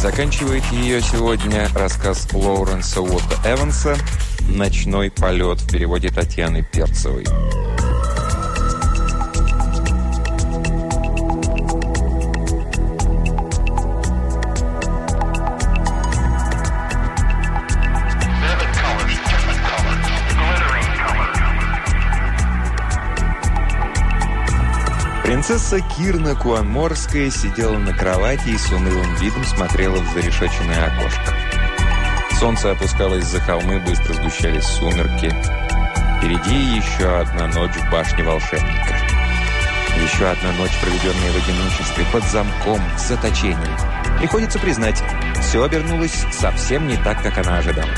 Заканчивает ее сегодня рассказ Лоуренса Уотта Эванса «Ночной полет» в переводе Татьяны Перцевой. Принцесса Кирна Куанморская сидела на кровати и с унылым видом смотрела в зарешоченное окошко. Солнце опускалось за холмы, быстро сгущались сумерки. Впереди еще одна ночь в башне волшебника. Еще одна ночь, проведенная в одиночестве, под замком, в заточении. Приходится признать, все обернулось совсем не так, как она ожидала.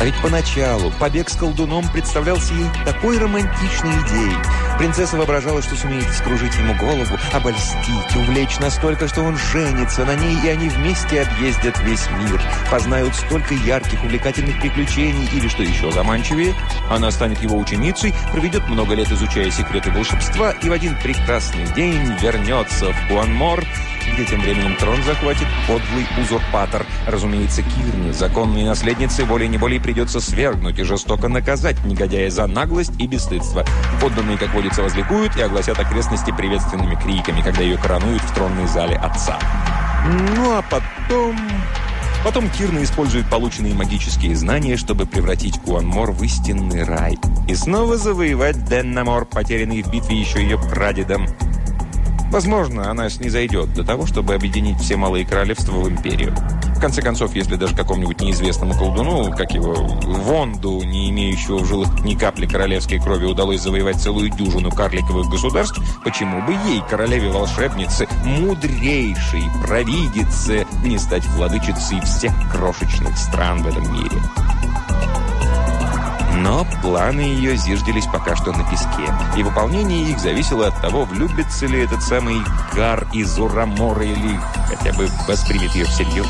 А ведь поначалу побег с колдуном представлялся ей такой романтичной идеей. Принцесса воображала, что сумеет скружить ему голову, обольстить, увлечь настолько, что он женится на ней, и они вместе объездят весь мир. Познают столько ярких, увлекательных приключений, или, что еще заманчивее, она станет его ученицей, проведет много лет, изучая секреты волшебства, и в один прекрасный день вернется в Куанмор, где тем временем трон захватит подлый узурпатор. Разумеется, Кирне, законной наследнице, волей-неволей придется свергнуть и жестоко наказать негодяя за наглость и бесстыдство. Подданные, как водится, возликуют и огласят окрестности приветственными криками, когда ее коронуют в тронной зале отца. Ну а потом... Потом Кирна использует полученные магические знания, чтобы превратить Куанмор в истинный рай. И снова завоевать Деннамор, потерянный в битве еще ее прадедом. Возможно, она снизойдет до того, чтобы объединить все малые королевства в империю. В конце концов, если даже какому-нибудь неизвестному колдуну, как его Вонду, не имеющего в жилах ни капли королевской крови, удалось завоевать целую дюжину карликовых государств, почему бы ей, королеве-волшебнице, мудрейшей провидице, не стать владычицей всех крошечных стран в этом мире? Но планы ее зиждились пока что на песке, и выполнение их зависело от того, влюбится ли этот самый Гар из Урамора или хотя бы воспримет ее всерьез.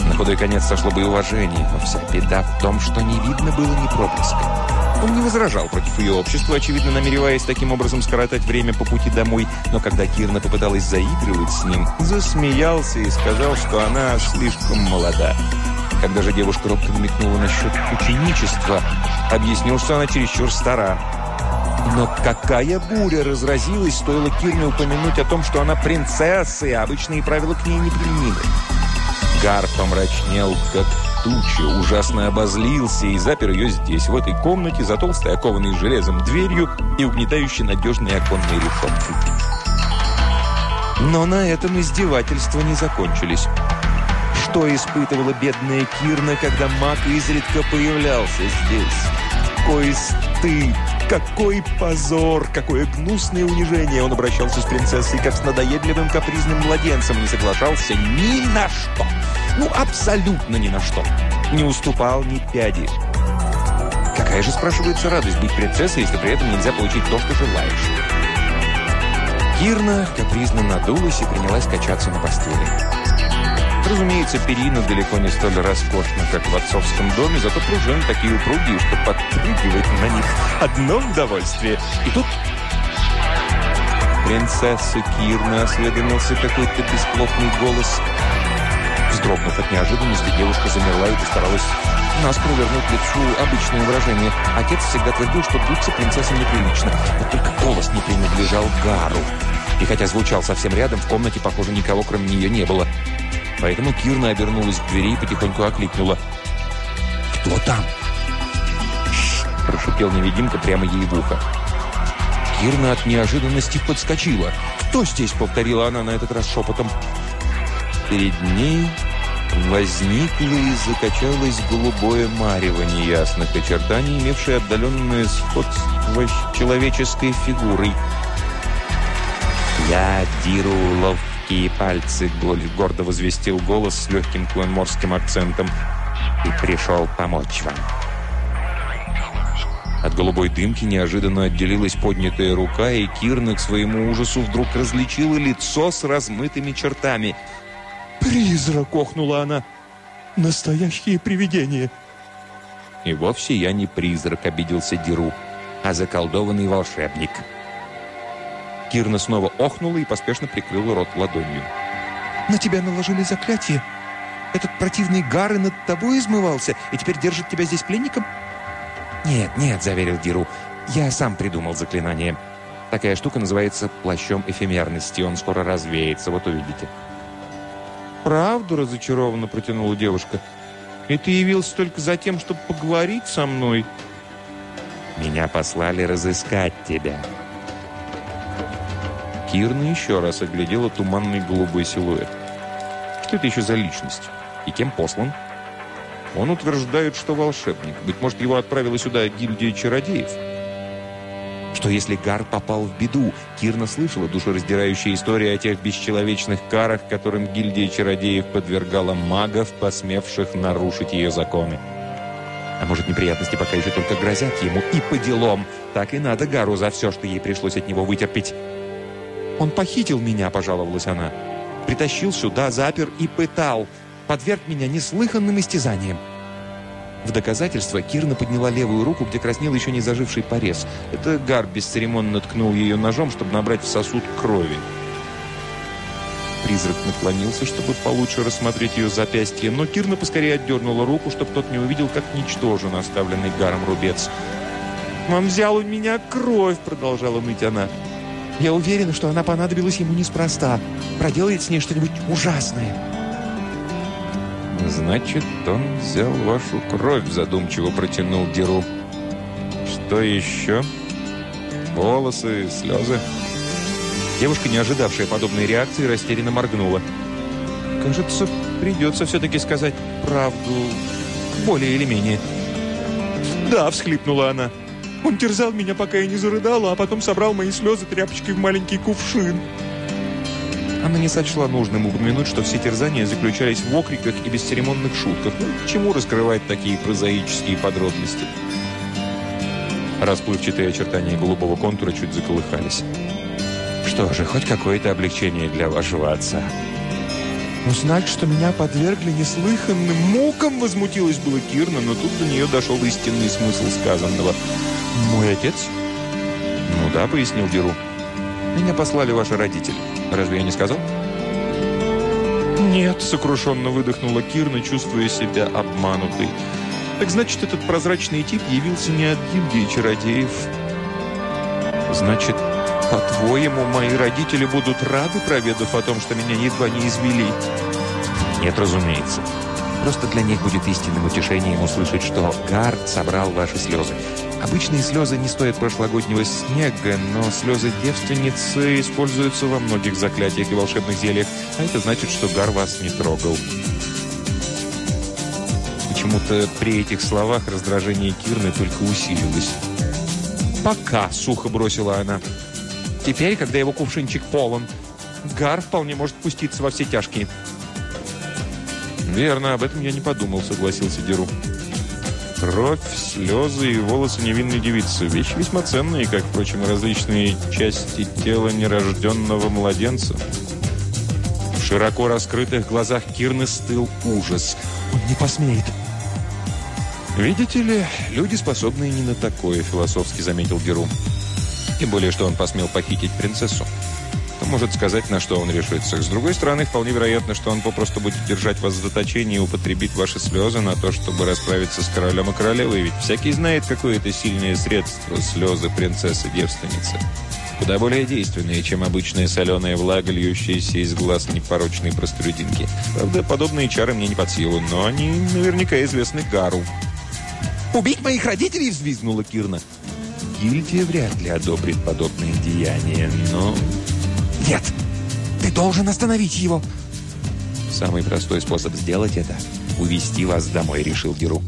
На худой конец сошло бы и уважение, но вся беда в том, что не видно было ни проблеска. Он не возражал против ее общества, очевидно намереваясь таким образом скоротать время по пути домой, но когда Кирна попыталась заигрывать с ним, засмеялся и сказал, что она слишком молода. Когда же девушка робко намекнула насчет ученичества, объяснил, что она чересчур стара. Но какая буря разразилась, стоило Кирне упомянуть о том, что она принцесса, и обычные правила к ней неприменимы. Гар помрачнел, как туча, ужасно обозлился и запер ее здесь, в этой комнате, за толстой окованной железом дверью и угнетающей надежной оконной решеткой. Но на этом издевательства не закончились. Что испытывала бедная Кирна, когда маг изредка появлялся здесь? Какой стыд! Какой позор! Какое гнусное унижение! Он обращался с принцессой, как с надоедливым капризным младенцем, не соглашался ни на что. Ну, абсолютно ни на что. Не уступал ни пяди. Какая же, спрашивается, радость быть принцессой, если при этом нельзя получить то, что желаешь? Кирна капризно надулась и принялась качаться на постели. Разумеется, перина далеко не столь роскошна, как в отцовском доме, зато пружины такие упругие, что подпрыгивать на них одно удовольствие. И тут принцесса Кирна осведомился какой-то бесплотный голос. Вздрогнув от неожиданности, девушка замерла и постаралась наскоро вернуть лицу обычное выражение. Отец всегда твердил, что дуться принцесса неприлично. Вот только голос не принадлежал Гару. И хотя звучал совсем рядом, в комнате, похоже, никого кроме нее не было. Поэтому Кирна обернулась к двери и потихоньку окликнула. «Кто там?» прошипел невидимка прямо ей в ухо. Кирна от неожиданности подскочила. «Кто здесь?» — повторила она на этот раз шепотом. Перед ней возникло и закачалось голубое марево неясных очертаний, имевшее отдаленное сходство с человеческой фигурой. «Я Диру Лов Такие пальцы, гордо возвестил голос с легким клонморским акцентом. И пришел помочь вам. От голубой дымки неожиданно отделилась поднятая рука, и Кирна к своему ужасу вдруг различила лицо с размытыми чертами. «Призрак!» — охнула она. «Настоящее привидение!» «И вовсе я не призрак», — обиделся Диру, «а заколдованный волшебник». Кирна снова охнула и поспешно прикрыла рот ладонью. «На тебя наложили заклятие. Этот противный Гары над тобой измывался и теперь держит тебя здесь пленником?» «Нет, нет», — заверил Диру. «Я сам придумал заклинание. Такая штука называется плащом эфемерности. Он скоро развеется, вот увидите». «Правду?» — разочарованно протянула девушка. «И ты явился только за тем, чтобы поговорить со мной?» «Меня послали разыскать тебя». Кирна еще раз оглядела туманный голубой силуэт. Что это еще за личность? И кем послан? Он утверждает, что волшебник. Быть может, его отправила сюда гильдия чародеев? Что если Гар попал в беду? Кирна слышала душераздирающие истории о тех бесчеловечных карах, которым гильдия чародеев подвергала магов, посмевших нарушить ее законы. А может, неприятности пока еще только грозят ему и по делам. Так и надо Гару за все, что ей пришлось от него вытерпеть. «Он похитил меня», — пожаловалась она. «Притащил сюда, запер и пытал. Подверг меня неслыханным истязаниям». В доказательство Кирна подняла левую руку, где краснел еще не заживший порез. Это Гар бесцеремонно ткнул ее ножом, чтобы набрать в сосуд крови. Призрак наклонился, чтобы получше рассмотреть ее запястье, но Кирна поскорее отдернула руку, чтобы тот не увидел, как ничтожен оставленный Гаром рубец. «Он взял у меня кровь!» — продолжала ныть она. «Я уверена, что она понадобилась ему неспроста. Проделает с ней что-нибудь ужасное». «Значит, он взял вашу кровь», — задумчиво протянул Деру. «Что еще? Волосы, слезы?» Девушка, не ожидавшая подобной реакции, растерянно моргнула. «Кажется, придется все-таки сказать правду, более или менее». «Да», — всхлипнула она. «Он терзал меня, пока я не зарыдала, а потом собрал мои слезы тряпочкой в маленький кувшин». Она не сочла нужным упомянуть, что все терзания заключались в окриках и бесцеремонных шутках. Ну, к чему раскрывать такие прозаические подробности? Расплывчатые очертания голубого контура чуть заколыхались. Что же, хоть какое-то облегчение для вашего отца. «Узнать, что меня подвергли неслыханным мукам!» Возмутилась была Кирна, но тут до нее дошел истинный смысл сказанного. «Мой отец?» «Ну да», — пояснил Деру. «Меня послали ваши родители». Разве я не сказал? «Нет», — сокрушенно выдохнула Кирна, чувствуя себя обманутой. «Так значит, этот прозрачный тип явился не от гильдии чародеев. Значит, по-твоему, мои родители будут рады, проведав о том, что меня едва не извели?» «Нет, разумеется. Просто для них будет истинным утешением услышать, что Гард собрал ваши слезы. Обычные слезы не стоят прошлогоднего снега, но слезы девственницы используются во многих заклятиях и волшебных зельях, а это значит, что Гар вас не трогал. Почему-то при этих словах раздражение Кирны только усилилось. «Пока», — сухо бросила она. «Теперь, когда его кувшинчик полон, Гар вполне может пуститься во все тяжкие». «Верно, об этом я не подумал», — согласился Деру. Кровь, слезы и волосы невинной девицы. Вещи весьма ценные, как, впрочем, различные части тела нерожденного младенца. В широко раскрытых глазах Кирны стыл ужас. «Он не посмеет!» «Видите ли, люди способны не на такое», — философски заметил Герум. «Тем более, что он посмел похитить принцессу» может сказать, на что он решится. С другой стороны, вполне вероятно, что он попросту будет держать вас в заточении и употребить ваши слезы на то, чтобы расправиться с королем и королевой. Ведь всякий знает, какое это сильное средство – слезы принцессы-девственницы. Куда более действенные, чем обычная соленая влага, льющаяся из глаз непорочной простолюдинки. Правда, подобные чары мне не под силу, но они наверняка известны Гару. «Убить моих родителей?» – взвизгнула Кирна. Гильдия вряд ли одобрит подобные деяния, но «Нет! Ты должен остановить его!» «Самый простой способ сделать это — увести вас домой», — решил Геру.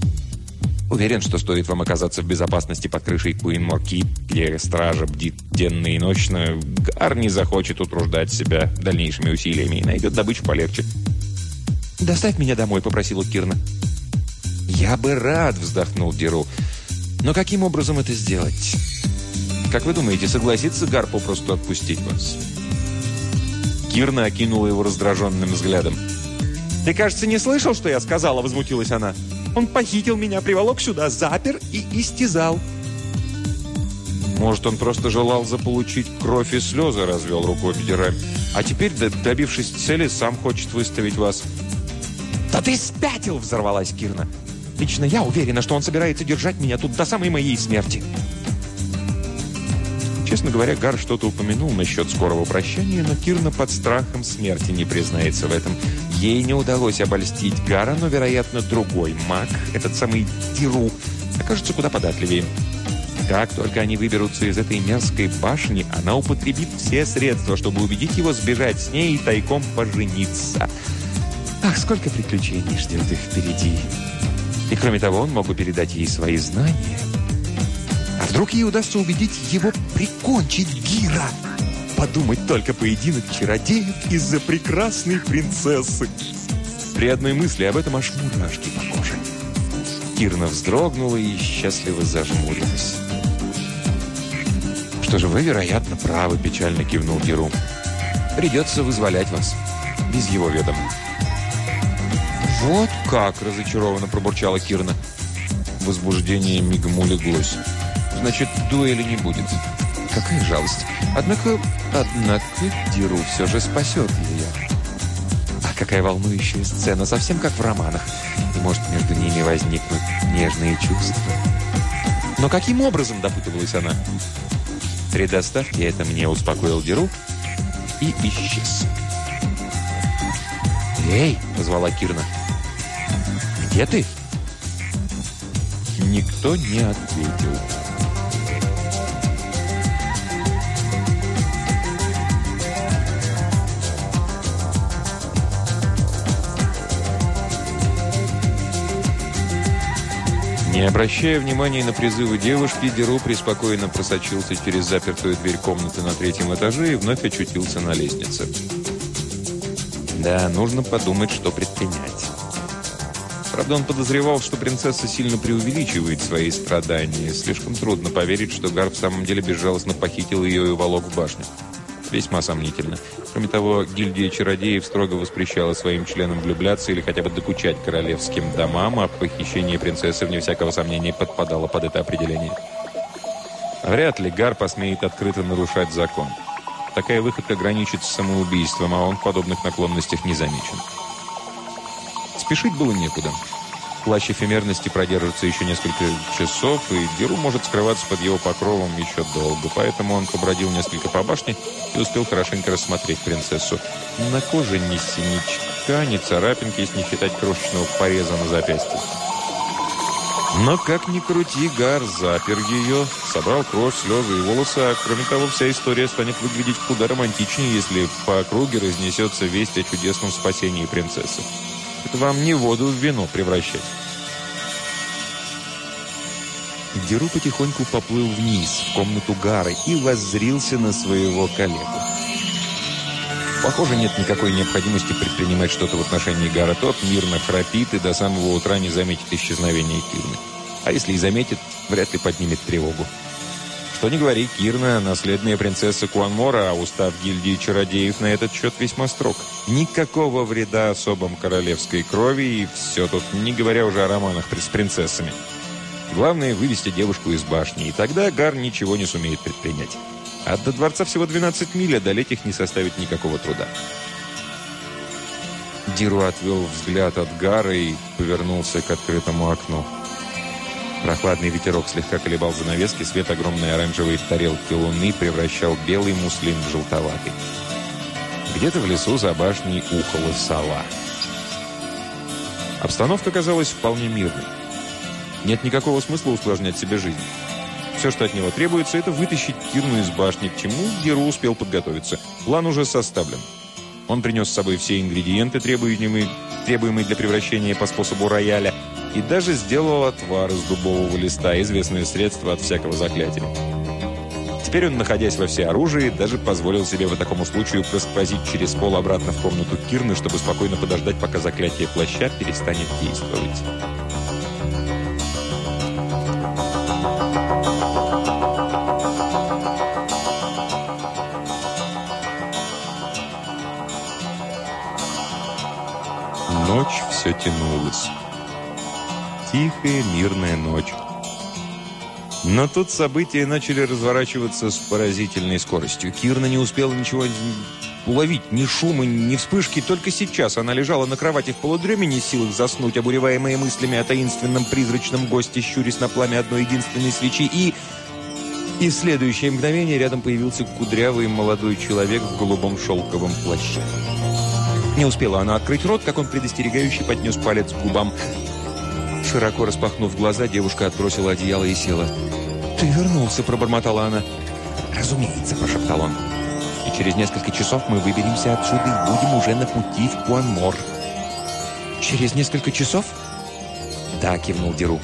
«Уверен, что стоит вам оказаться в безопасности под крышей Куин Морки, где стража бдит денно и ночно, Гар не захочет утруждать себя дальнейшими усилиями и найдет добычу полегче». «Доставь меня домой», — попросила Кирна. «Я бы рад», — вздохнул Деру. «Но каким образом это сделать?» «Как вы думаете, согласится Гар попросту отпустить вас?» Кирна окинула его раздраженным взглядом. «Ты, кажется, не слышал, что я сказала?» – возмутилась она. «Он похитил меня, приволок сюда, запер и истязал». Может, он просто желал заполучить кровь и слезы, развел рукой Бедераль. А теперь, добившись цели, сам хочет выставить вас. «Да ты спятил!» – взорвалась Кирна. «Лично я уверена, что он собирается держать меня тут до самой моей смерти». Честно говоря, Гар что-то упомянул насчет скорого прощания, но Кирна под страхом смерти не признается в этом. Ей не удалось обольстить Гара, но, вероятно, другой маг, этот самый Диру, окажется куда податливее. Как только они выберутся из этой мерзкой башни, она употребит все средства, чтобы убедить его сбежать с ней и тайком пожениться. Ах, сколько приключений ждет их впереди. И кроме того, он мог бы передать ей свои знания. А вдруг ей удастся убедить его прикончить Гира? Подумать только поединок чародеев из-за прекрасной принцессы. При одной мысли об этом аж мурашки по коже. Кирна вздрогнула и счастливо зажмурилась. «Что же, вы, вероятно, правы», – печально кивнул Геру. «Придется вызволять вас. Без его ведома». «Вот как!» – разочарованно пробурчала Кирна. Возбуждение мигом улеглось. «Значит, дуэли не будет. Какая жалость. Однако, однако, Диру все же спасет ее. А какая волнующая сцена, совсем как в романах. И может между ними возникнут нежные чувства. Но каким образом, допытывалась она? «Предоставьте это мне», — успокоил Деру и исчез. «Эй!» — позвала Кирна. «Где ты?» Никто не ответил. Не обращая внимания на призывы девушки, Деру преспокойно просочился через запертую дверь комнаты на третьем этаже и вновь очутился на лестнице. Да, нужно подумать, что предпринять. Правда, он подозревал, что принцесса сильно преувеличивает свои страдания. Слишком трудно поверить, что Гар в самом деле безжалостно похитил ее и уволок в башню. Весьма сомнительно. Кроме того, гильдия чародеев строго воспрещала своим членам влюбляться или хотя бы докучать королевским домам, а похищение принцессы, вне всякого сомнения, подпадало под это определение. Вряд ли Гар посмеет открыто нарушать закон. Такая выходка граничит с самоубийством, а он в подобных наклонностях не замечен. Спешить было некуда. Плащ эфемерности продержится еще несколько часов, и Деру может скрываться под его покровом еще долго. Поэтому он побродил несколько по башне и успел хорошенько рассмотреть принцессу. На коже ни синячка, ни царапинки, если не считать крошечного пореза на запястье. Но, как ни крути, Гар запер ее, собрал кровь, слезы и волосы, а кроме того, вся история станет выглядеть куда романтичнее, если по округе разнесется весть о чудесном спасении принцессы. Это вам не воду в вино превращать. Деру потихоньку поплыл вниз, в комнату Гары, и воззрился на своего коллегу. Похоже, нет никакой необходимости предпринимать что-то в отношении Гара. Тот мирно храпит и до самого утра не заметит исчезновения Кирны. А если и заметит, вряд ли поднимет тревогу. Что не говори, Кирна – наследная принцесса Куанмора, а устав гильдии чародеев на этот счет весьма строг. Никакого вреда особам королевской крови, и все тут, не говоря уже о романах с принцессами. Главное – вывести девушку из башни, и тогда Гар ничего не сумеет предпринять. А до дворца всего 12 миль, одолеть их не составит никакого труда. Диру отвел взгляд от Гара и повернулся к открытому окну. Прохладный ветерок слегка колебал занавески, свет огромной оранжевой тарелки луны превращал белый муслин в желтоватый. Где-то в лесу за башней ухала сова. Обстановка казалась вполне мирной. Нет никакого смысла усложнять себе жизнь. Все, что от него требуется, это вытащить Кирну из башни, к чему Геру успел подготовиться. План уже составлен. Он принес с собой все ингредиенты, требуемые, требуемые для превращения по способу рояля, и даже сделал отвар из дубового листа, известное средство от всякого заклятия. Теперь он, находясь во всеоружии, даже позволил себе по такому случаю просквозить через пол обратно в комнату Кирны, чтобы спокойно подождать, пока заклятие плаща перестанет действовать. Все тянулась. Тихая, мирная ночь. Но тут события начали разворачиваться с поразительной скоростью. Кирна не успела ничего уловить, ни шума, ни вспышки. Только сейчас она лежала на кровати в полудреме, не силах заснуть, обуреваемые мыслями о таинственном призрачном госте, щурясь на пламя одной единственной свечи. И... И в следующее мгновение рядом появился кудрявый молодой человек в голубом шелковом плаще. Не успела она открыть рот, как он предостерегающий поднес палец к губам. Широко распахнув глаза, девушка отбросила одеяло и села. «Ты вернулся», — пробормотала она. «Разумеется», — прошептал он. «И через несколько часов мы выберемся отсюда и будем уже на пути в Куанмор». «Через несколько часов?» «Да», — кивнул Деру.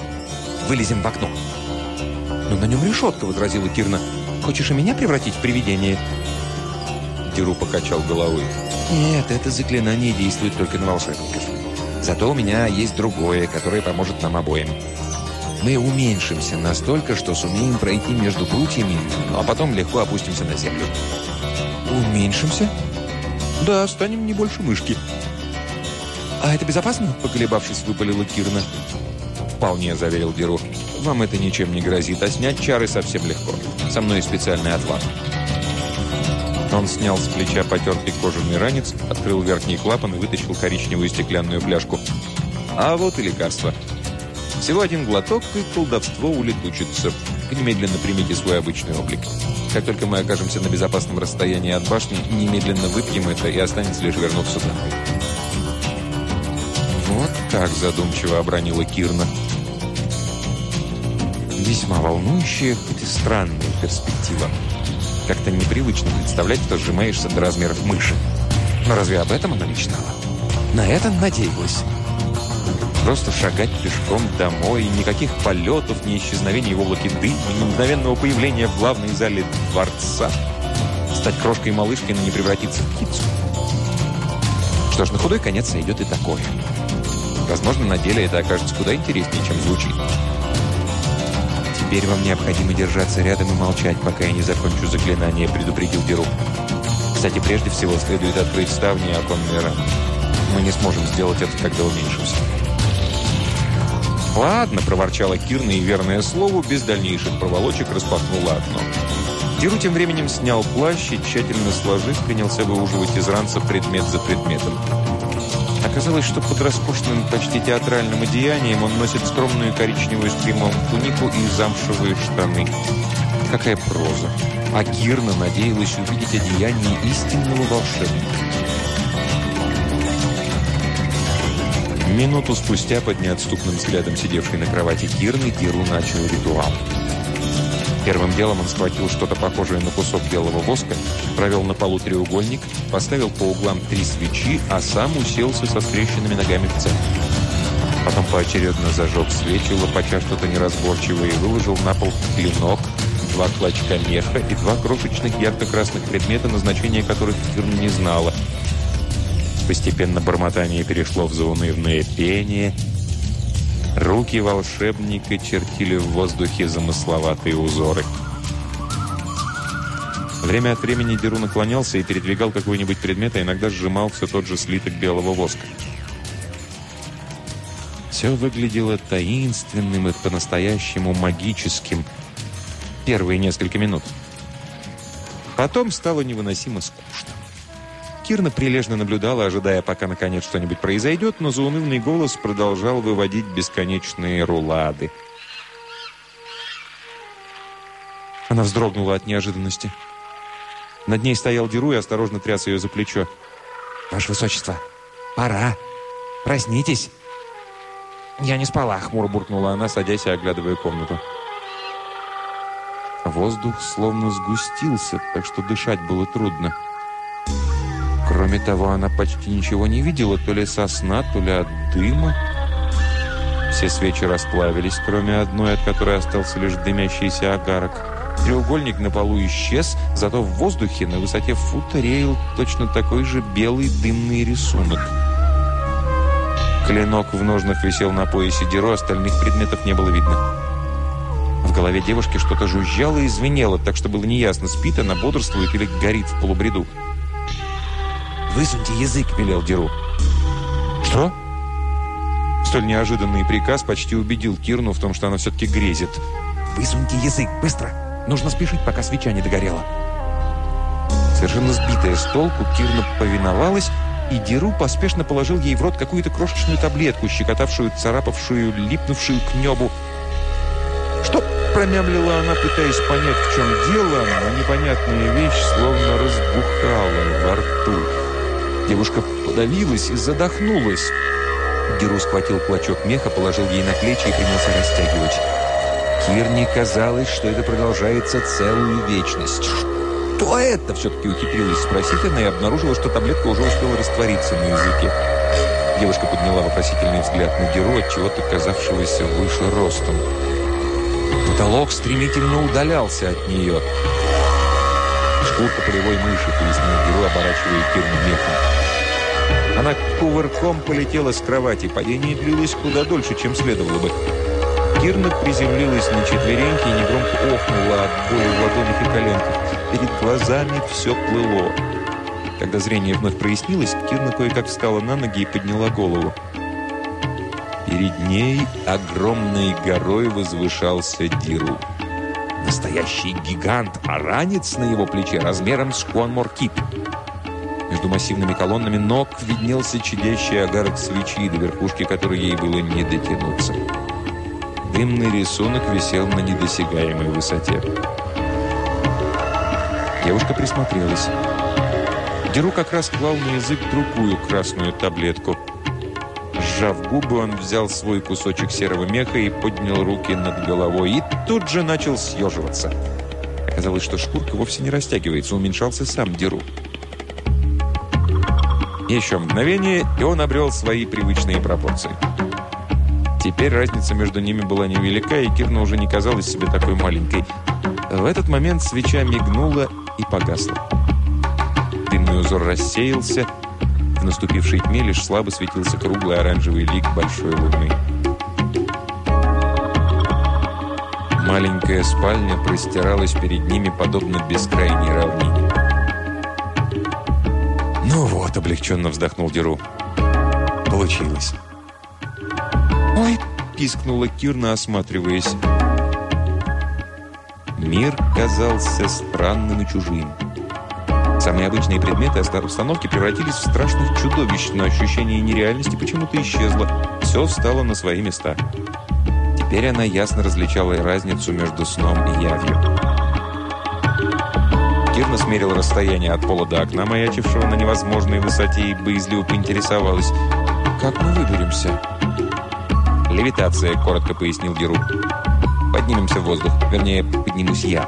«Вылезем в окно». «Но на нем решетка», — возразила Кирна. «Хочешь и меня превратить в привидение?» Деру покачал головой. «Нет, это заклинание действует только на волшебников. Зато у меня есть другое, которое поможет нам обоим. Мы уменьшимся настолько, что сумеем пройти между прутьями, а потом легко опустимся на землю. Уменьшимся? Да, станем не больше мышки. А это безопасно? Поколебавшись, выпалила Кирна. Вполне, заверил Деру. Вам это ничем не грозит, а снять чары совсем легко. Со мной специальный отвар. Он снял с плеча потертый кожаный ранец, открыл верхний клапан и вытащил коричневую стеклянную фляжку. А вот и лекарство. Всего один глоток, и колдовство улетучится. Немедленно примите свой обычный облик. Как только мы окажемся на безопасном расстоянии от башни, немедленно выпьем это, и останется лишь вернуться домой. Вот так задумчиво обронила Кирна. Весьма волнующая, хоть и странная перспектива. Как-то непривычно представлять, что сжимаешься до размеров мыши. Но разве об этом она мечтала? На это надеялась. Просто шагать пешком домой, никаких полетов, ни исчезновений в облаке дыма, ни мгновенного появления в главной зале дворца. Стать крошкой-малышкой, но не превратиться в птицу. Что ж, на худой конец сойдет и такое. Возможно, на деле это окажется куда интереснее, чем звучит. «Теперь вам необходимо держаться рядом и молчать, пока я не закончу заклинание», — предупредил Деру. «Кстати, прежде всего следует открыть ставни и оконные рамы. Мы не сможем сделать это, когда уменьшимся». «Ладно», — проворчала Кирна и, верное слову, без дальнейших проволочек распахнула окно. Деру тем временем снял плащ и, тщательно сложив, принялся выуживать из ранца предмет за предметом. Оказалось, что под роскошным, почти театральным одеянием он носит скромную коричневую с кремом тунику и замшевые штаны. Какая проза! А Кирна надеялась увидеть одеяние истинного волшебника. Минуту спустя, под неотступным взглядом сидевшей на кровати Кирны, Киру начал ритуал. Первым делом он схватил что-то похожее на кусок белого воска, провел на полу треугольник, поставил по углам три свечи, а сам уселся со скрещенными ногами в центре. Потом поочередно зажег свечи, лопача что-то неразборчивое, и выложил на пол клинок, два клочка меха и два крошечных ярко-красных предмета, назначение которых Кирна не знала. Постепенно бормотание перешло в заунывное пение – Руки волшебника чертили в воздухе замысловатые узоры. Время от времени Деру наклонялся и передвигал какой-нибудь предмет, а иногда сжимал все тот же слиток белого воска. Все выглядело таинственным и по-настоящему магическим первые несколько минут. Потом стало невыносимо скучно. Кирна прилежно наблюдала, ожидая, пока наконец что-нибудь произойдет, но заунывный голос продолжал выводить бесконечные рулады. Она вздрогнула от неожиданности. Над ней стоял Деру и осторожно тряс ее за плечо. «Ваше Высочество, пора! Проснитесь!» «Я не спала», — хмуро буркнула она, садясь и оглядывая комнату. Воздух словно сгустился, так что дышать было трудно. Кроме того, она почти ничего не видела, то ли со сна, то ли от дыма. Все свечи расплавились, кроме одной, от которой остался лишь дымящийся агарок. Треугольник на полу исчез, зато в воздухе на высоте фута реял точно такой же белый дымный рисунок. Клинок в ножнах висел на поясе Диро, остальных предметов не было видно. В голове девушки что-то жужжало и звенело, так что было неясно, спит она, бодрствует или горит в полубреду. «Высуньте язык!» – велел Деру. «Что?» Столь неожиданный приказ почти убедил Кирну в том, что она все-таки грезит. Высуньте язык, быстро! Нужно спешить, пока свеча не догорела!» Совершенно сбитая с толку, Кирна повиновалась, и Деру поспешно положил ей в рот какую-то крошечную таблетку, щекотавшую, царапавшую, липнувшую к небу. «Что?» – промямлила она, пытаясь понять, в чем дело, но непонятная вещь словно разбухала во рту. Девушка подавилась и задохнулась. Геру схватил клочок меха, положил ей на плечи и принялся растягивать. Кирне казалось, что это продолжается целую вечность. «Что это?» – все-таки ухитрилась спросить она и обнаружила, что таблетка уже успела раствориться на языке. Девушка подняла вопросительный взгляд на Геру, от чего-то казавшегося выше ростом. Потолок стремительно удалялся от нее. «Шкурка полевой мыши», — пояснил Геру, оборачивая Кирну мехом. Она кувырком полетела с кровати. Падение длилось куда дольше, чем следовало бы. Кирна приземлилась на четвереньки и негромко охнула от боли в ладонях и коленках. Перед глазами все плыло. Когда зрение вновь прояснилось, Кирна кое-как встала на ноги и подняла голову. Перед ней огромной горой возвышался Диру. Настоящий гигант, а ранец на его плече размером с Куанмор-Кип. Между массивными колоннами ног виднелся чадящий агарок свечи, до верхушки которой ей было не дотянуться. Дымный рисунок висел на недосягаемой высоте. Девушка присмотрелась. Деру как раз клал на язык другую красную таблетку. Сжав губы, он взял свой кусочек серого меха и поднял руки над головой. И тут же начал съеживаться. Оказалось, что шкурка вовсе не растягивается, уменьшался сам Деру. Еще мгновение, и он обрел свои привычные пропорции. Теперь разница между ними была невелика, и Кирна уже не казалась себе такой маленькой. В этот момент свеча мигнула и погасла. Дымный узор рассеялся. В наступившей тьме лишь слабо светился круглый оранжевый лик большой луны. Маленькая спальня простиралась перед ними, подобно бескрайней равнине. «Ну вот», — облегченно вздохнул Деру. «Получилось». «Ой!» – пискнула Кирна, осматриваясь. Мир казался странным и чужим. Самые обычные предметы установки превратились в страшных чудовищ, но ощущение нереальности почему-то исчезло. Все встало на свои места. Теперь она ясно различала разницу между сном и явью. Кирна смерила расстояние от пола до окна, маячившего на невозможной высоте, и боязливо поинтересовалась, «Как мы выберемся?» «Левитация», — коротко пояснил Геру. «Поднимемся в воздух. Вернее, поднимусь я.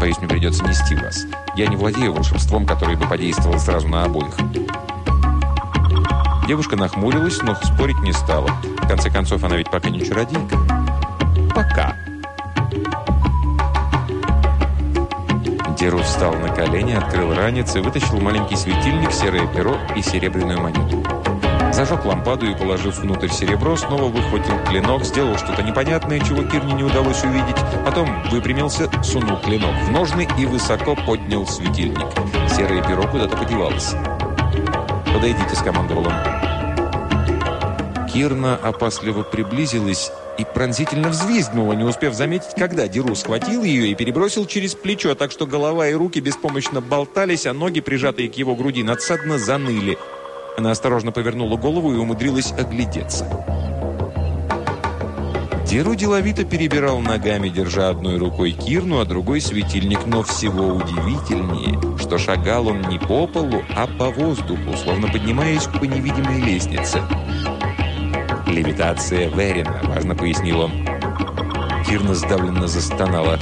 Боюсь, придется нести вас. Я не владею волшебством, которое бы подействовало сразу на обоих». Девушка нахмурилась, но спорить не стала. В конце концов, она ведь пока не чародейка. Пока. Деру встал на колени, открыл ранец и вытащил маленький светильник, серое перо и серебряную монету. Зажег лампаду и, положив внутрь серебро, снова выхватил клинок, сделал что-то непонятное, чего Кирне не удалось увидеть. Потом выпрямился, сунул клинок в ножны и высоко поднял светильник. Серое перо куда-то подевалось. «Подойдите», — скомандовал он. Кирна опасливо приблизилась и пронзительно взвизгнула, не успев заметить, когда Деру схватил ее и перебросил через плечо, так что голова и руки беспомощно болтались, а ноги, прижатые к его груди, надсадно заныли — она осторожно повернула голову и умудрилась оглядеться. Деру деловито перебирал ногами, держа одной рукой кирну, а другой светильник, но всего удивительнее, что шагал он не по полу, а по воздуху, словно поднимаясь по невидимой лестнице. «Левитация Верина», — важно пояснил он. Кирна сдавленно застонала.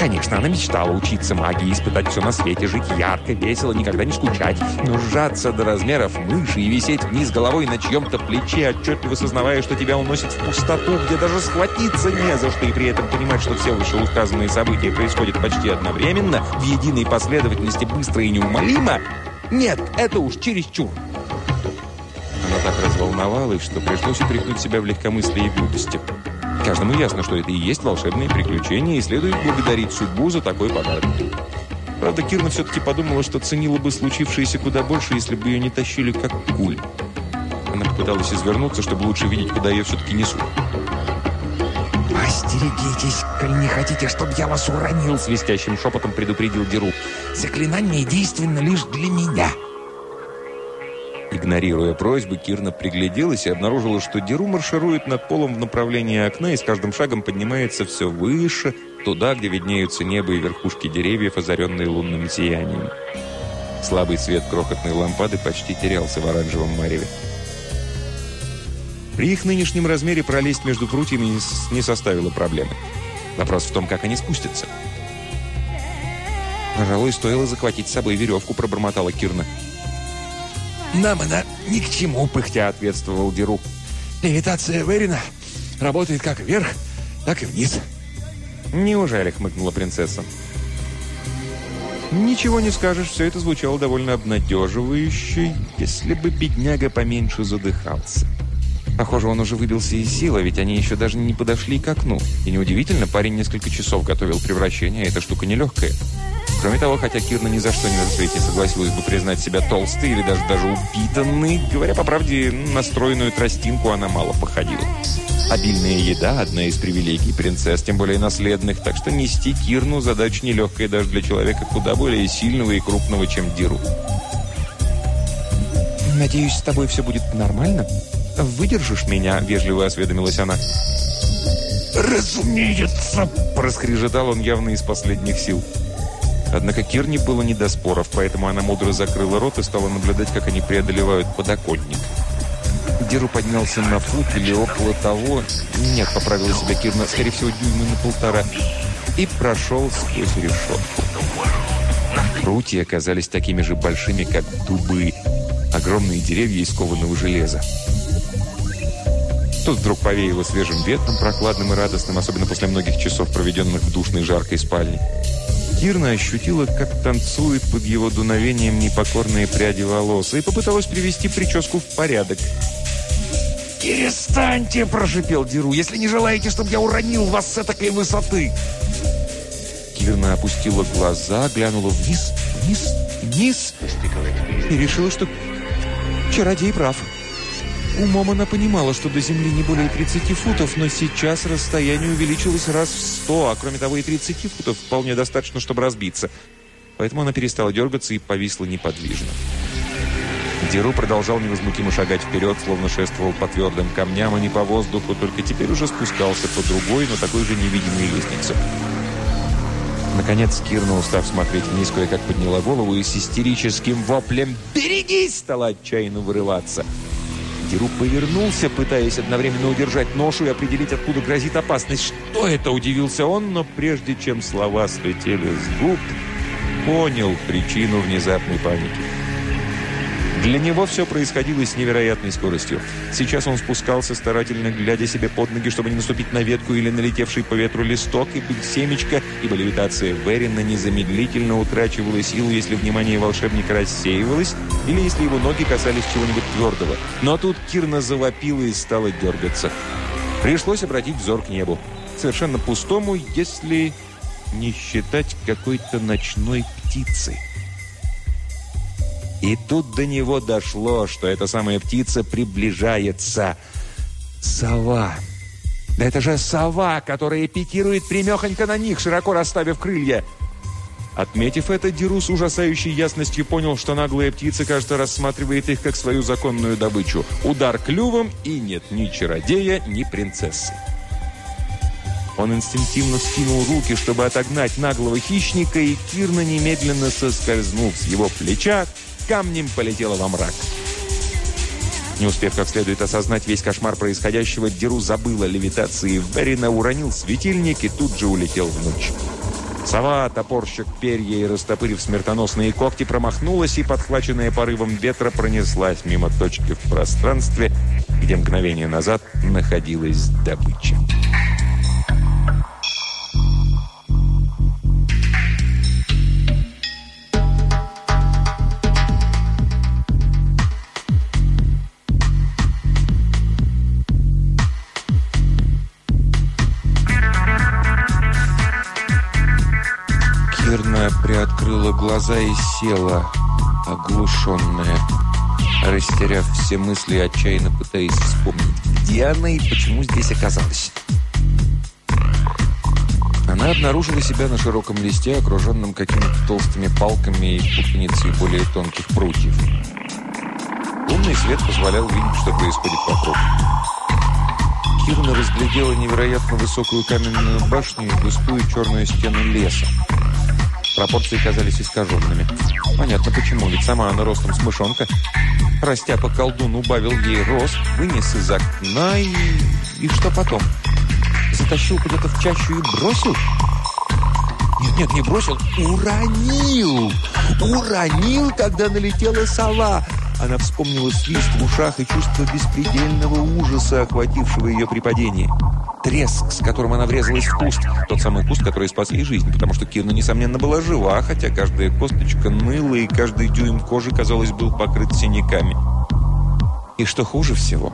Конечно, она мечтала учиться магии, испытать все на свете, жить ярко, весело, никогда не скучать. Но сжаться до размеров мыши и висеть вниз головой на чьем-то плече, отчетливо сознавая, что тебя уносит в пустоту, где даже схватиться не за что, и при этом понимать, что все вышеуказанные события происходят почти одновременно, в единой последовательности быстро и неумолимо, нет, это уж чересчур. Она так разволновалась, что пришлось упрекнуть себя в легкомыслии и глупости. Каждому ясно, что это и есть волшебные приключения, и следует благодарить судьбу за такой подарок. Правда, Кирна все-таки подумала, что ценила бы случившееся куда больше, если бы ее не тащили как куль. Она попыталась извернуться, чтобы лучше видеть, куда ее все-таки несут. «Остерегитесь, коль не хотите, чтобы я вас уронил!» Свистящим шепотом предупредил Деру. «Заклинание действенно лишь для меня!» Игнорируя просьбы, Кирна пригляделась и обнаружила, что Деру марширует над полом в направлении окна и с каждым шагом поднимается все выше, туда, где виднеются небо и верхушки деревьев, озаренные лунным сиянием. Слабый свет крохотной лампады почти терялся в оранжевом мареве. При их нынешнем размере пролезть между прутьями не составило проблемы. Вопрос в том, как они спустятся. «Пожалуй, стоило захватить с собой веревку», — пробормотала Кирна. «Нам она ни к чему», — пыхтя ответствовал Деру. «Левитация Верина работает как вверх, так и вниз». «Неужели?» — хмыкнула принцесса. «Ничего не скажешь, все это звучало довольно обнадеживающе, если бы бедняга поменьше задыхался». Похоже, он уже выбился из силы, ведь они еще даже не подошли к окну. И неудивительно, парень несколько часов готовил превращение, эта штука нелегкая. Кроме того, хотя Кирна ни за что не на свете согласилась бы признать себя толстой или даже, даже упитанной, говоря по правде, на стройную тростинку она мало походила. Обильная еда – одна из привилегий принцесс, тем более наследных, так что нести Кирну – задача нелегкая даже для человека куда более сильного и крупного, чем Диру. «Надеюсь, с тобой все будет нормально? Выдержишь меня?» – вежливо осведомилась она. «Разумеется!» – проскрежетал он явно из последних сил. Однако Кирне было не до споров, поэтому она мудро закрыла рот и стала наблюдать, как они преодолевают подоконник. Диру поднялся на фут или около того. Нет, поправила себя Кирна, скорее всего, дюйма на полтора. И прошел сквозь решетку. Прутья оказались такими же большими, как дубы. Огромные деревья из кованого железа. Тут вдруг повеяло свежим ветром, прохладным и радостным, особенно после многих часов, проведенных в душной жаркой спальне. Кирна ощутила, как танцует под его дуновением непокорные пряди волос, и попыталась привести прическу в порядок. «Перестаньте!» – прошипел Диру. «Если не желаете, чтобы я уронил вас с этой высоты!» Кирна опустила глаза, глянула вниз, вниз, вниз и решила, что чародей прав. Умом она понимала, что до земли не более 30 футов, но сейчас расстояние увеличилось раз в 100, а кроме того и 30 футов вполне достаточно, чтобы разбиться. Поэтому она перестала дергаться и повисла неподвижно. Деру продолжал невозмутимо шагать вперед, словно шествовал по твердым камням, а не по воздуху, только теперь уже спускался по другой, но такой же невидимой лестнице. Наконец Кирна, устав смотреть вниз, кое-как подняла голову и с истерическим воплем «Берегись!» стала отчаянно вырываться – Деру повернулся, пытаясь одновременно удержать ношу и определить, откуда грозит опасность. Что это, удивился он, но прежде чем слова слетели с губ, понял причину внезапной паники. Для него все происходило с невероятной скоростью. Сейчас он спускался, старательно глядя себе под ноги, чтобы не наступить на ветку или налетевший по ветру листок и семечко, ибо левитация Верина незамедлительно утрачивала силу, если внимание волшебника рассеивалось, или если его ноги касались чего-нибудь твердого. Но тут Кирна завопила и стала дергаться. Пришлось обратить взор к небу. Совершенно пустому, если не считать какой-то ночной птицы. И тут до него дошло, что эта самая птица приближается. Сова. Да это же сова, которая пикирует примехонько на них, широко расставив крылья. Отметив это, Диру с ужасающей ясностью понял, что наглая птица, кажется, рассматривает их как свою законную добычу. Удар клювом, и нет ни чародея, ни принцессы. Он инстинктивно скинул руки, чтобы отогнать наглого хищника, и Кирна немедленно соскользнув с его плеча, камнем полетела во мрак. Не успев как следует осознать весь кошмар происходящего, Деру забыла левитации. Верина уронил светильник и тут же улетел в ночь. Сова, топорщик перья и растопырив смертоносные когти, промахнулась и, подхваченная порывом ветра, пронеслась мимо точки в пространстве, где мгновение назад находилась добыча. Глаза и села, оглушенная, растеряв все мысли, отчаянно пытаясь вспомнить, где она и почему здесь оказалась. Она обнаружила себя на широком листе, окруженном какими-то толстыми палками и путаницей более тонких прутьев. Лунный свет позволял видеть, что происходит вокруг. Кирна разглядела невероятно высокую каменную башню и густую черную стену леса. Пропорции казались искаженными. Понятно почему, ведь сама она ростом с мышонка. Растяпа колдун убавил ей рост, вынес из окна и... И что потом? Затащил куда-то в чащу и бросил? Нет, нет, не бросил. Уронил! Уронил, когда налетела сова. Она вспомнила свист в ушах и чувство беспредельного ужаса, охватившего ее при падении. Треск, с которым она врезалась в куст. Тот самый куст, который спас ей жизнь, потому что Кирна, несомненно, была жива, хотя каждая косточка ныла, и каждый дюйм кожи, казалось, был покрыт синяками. И что хуже всего,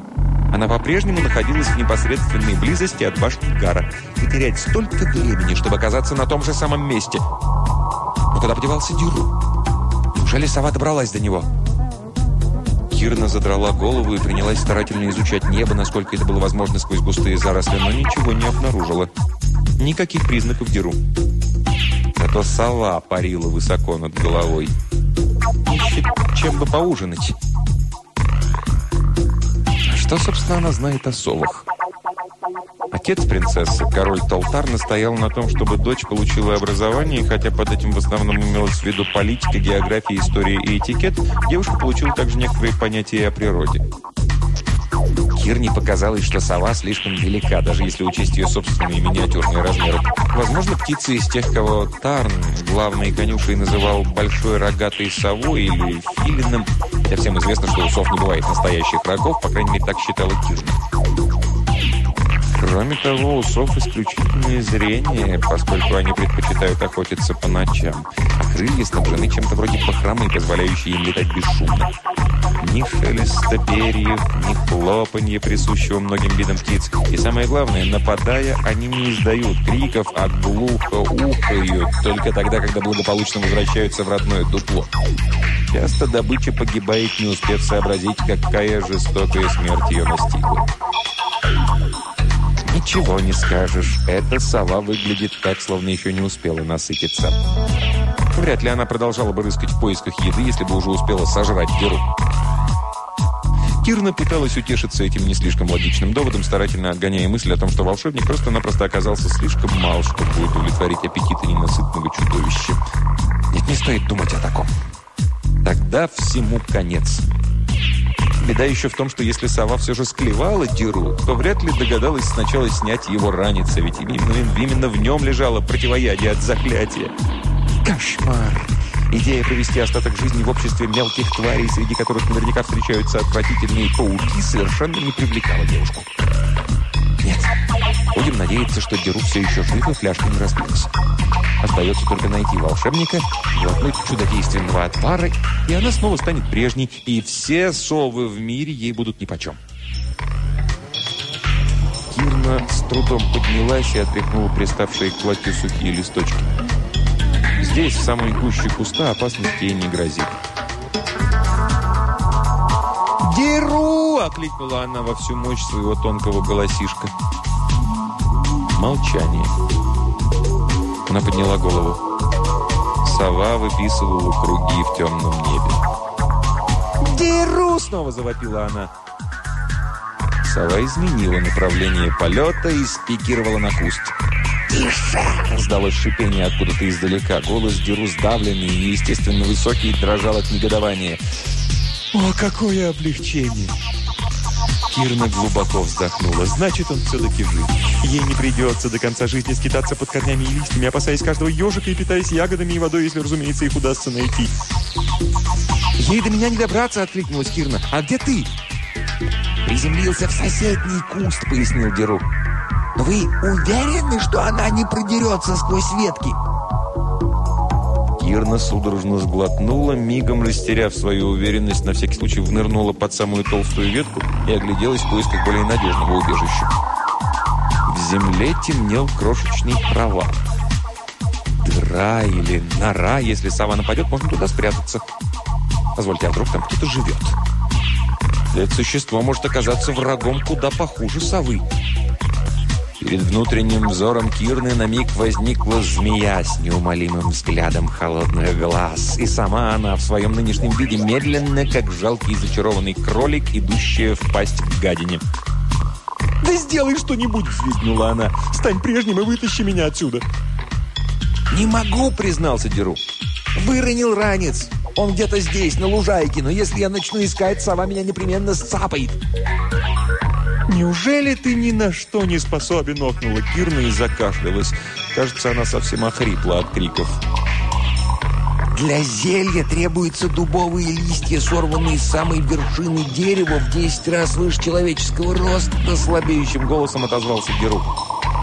она по-прежнему находилась в непосредственной близости от башни Гара. И терять столько времени, чтобы оказаться на том же самом месте. Но куда подевался Дюру? Неужели сова добралась до него? Кирна задрала голову и принялась старательно изучать небо, насколько это было возможно сквозь густые заросли, но ничего не обнаружила. Никаких признаков Деру. Зато сова парила высоко над головой. Ищет, чем бы поужинать. Что, собственно, она знает о совах? Отец принцессы, король Толтар, настоял на том, чтобы дочь получила образование, и хотя под этим в основном имелось в виду политика, география, история и этикет, девушка получила также некоторые понятия о природе. Кирне показалось, что сова слишком велика, даже если учесть ее собственные миниатюрные размеры. Возможно, птица из тех, кого Тарн, главный конюшей, называл большой рогатой совой или филином. Хотя всем известно, что у сов не бывает настоящих рогов, по крайней мере, так считала Кирна. Кроме того, у сов исключительное зрение, поскольку они предпочитают охотиться по ночам. Крылья снабжены чем-то вроде бахромы, позволяющие им летать бесшумно. Ни шелеста перьев, ни хлопанье, присущего многим видам птиц. И самое главное, нападая, они не издают криков, а глухо ухают, только тогда, когда благополучно возвращаются в родное дупло. Часто добыча погибает, не успев сообразить, какая жестокая смерть ее настигла. Ничего не скажешь. Эта сова выглядит так, словно еще не успела насытиться. Вряд ли она продолжала бы рыскать в поисках еды, если бы уже успела сожрать Геру. Кирна пыталась утешиться этим не слишком логичным доводом, старательно отгоняя мысль о том, что волшебник просто-напросто оказался слишком мал, чтобы удовлетворить аппетиты ненасытного чудовища. Нет, не стоит думать о таком. Тогда всему конец. Беда еще в том, что если сова все же склевала Диру, то вряд ли догадалась сначала снять его раниться, ведь именно, именно в нем лежало противоядие от заклятия. Кошмар! Идея провести остаток жизни в обществе мелких тварей, среди которых наверняка встречаются отвратительные пауки, совершенно не привлекала девушку. Нет, будем надеяться, что Деру все еще жив и фляжка не разбилась. Остается только найти волшебника, глотнуть чудодейственного отвара, и она снова станет прежней, и все совы в мире ей будут нипочем. Кирна с трудом поднялась и отряхнула приставшие к платью сухие листочки. Здесь, в самой гуще куста, опасности ей не грозит. «Деру!» — окликнула она во всю мощь своего тонкого голосишка. Молчание. Она подняла голову. Сова выписывала круги в темном небе. «Деру!» — снова завопила она. Сова изменила направление полета и спикировала на куст. «Тише!» — раздалось шипение откуда-то издалека. Голос Деру сдавленный и неестественно высокий дрожал от негодования. «О, какое облегчение!» Кирна глубоко вздохнула. Значит, он все-таки жив. Ей не придется до конца жизни скитаться под корнями и листьями, опасаясь каждого ежика и питаясь ягодами и водой, если, разумеется, их удастся найти. «Ей до меня не добраться!» — откликнулась Кирна. «А где ты?» «Приземлился в соседний куст», — пояснил Деру. «Вы уверены, что она не продерется сквозь ветки?» Кирна судорожно сглотнула, мигом растеряв свою уверенность, на всякий случай внырнула под самую толстую ветку и огляделась в поисках более надежного убежища. В земле темнел крошечный провал. Дыра или нора, если сова нападет, можно туда спрятаться. Позвольте, а вдруг там кто-то живет? Это существо может оказаться врагом куда похуже совы. Перед внутренним взором Кирны на миг возникла змея с неумолимым взглядом холодных глаз. И сама она в своем нынешнем виде медленно, как жалкий зачарованный кролик, идущая в пасть к гадине. «Да сделай что-нибудь!» – взвизгнула она. «Стань прежним и вытащи меня отсюда!» «Не могу!» – признался Деру. «Выронил ранец! Он где-то здесь, на лужайке, но если я начну искать, сова меня непременно сцапает!» «Неужели ты ни на что не способен?» – охнула Кирна и закашлялась. Кажется, она совсем охрипла от криков. Для зелья требуются дубовые листья, сорванные с самой вершины дерева в 10 раз выше человеческого роста, слабеющим голосом отозвался Геру.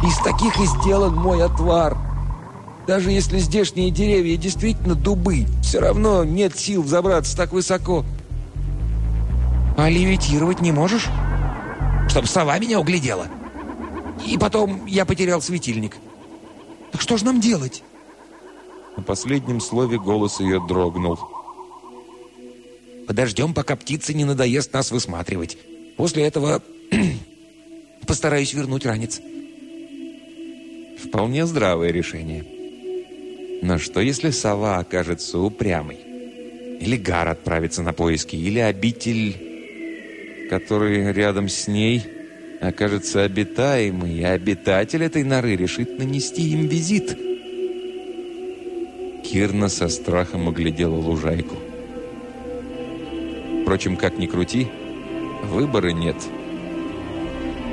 Из таких и сделан мой отвар. Даже если здешние деревья действительно дубы, все равно нет сил взобраться так высоко. А левитировать не можешь? Чтоб сова меня углядела. И потом я потерял светильник. Так что же нам делать? На последнем слове голос ее дрогнул. «Подождем, пока птица не надоест нас высматривать. После этого постараюсь вернуть ранец». Вполне здравое решение. Но что, если сова окажется упрямой? Или Гар отправится на поиски, или обитель, который рядом с ней, окажется обитаемый, и обитатель этой норы решит нанести им визит – Кирна со страхом оглядела лужайку. Впрочем, как ни крути, выбора нет.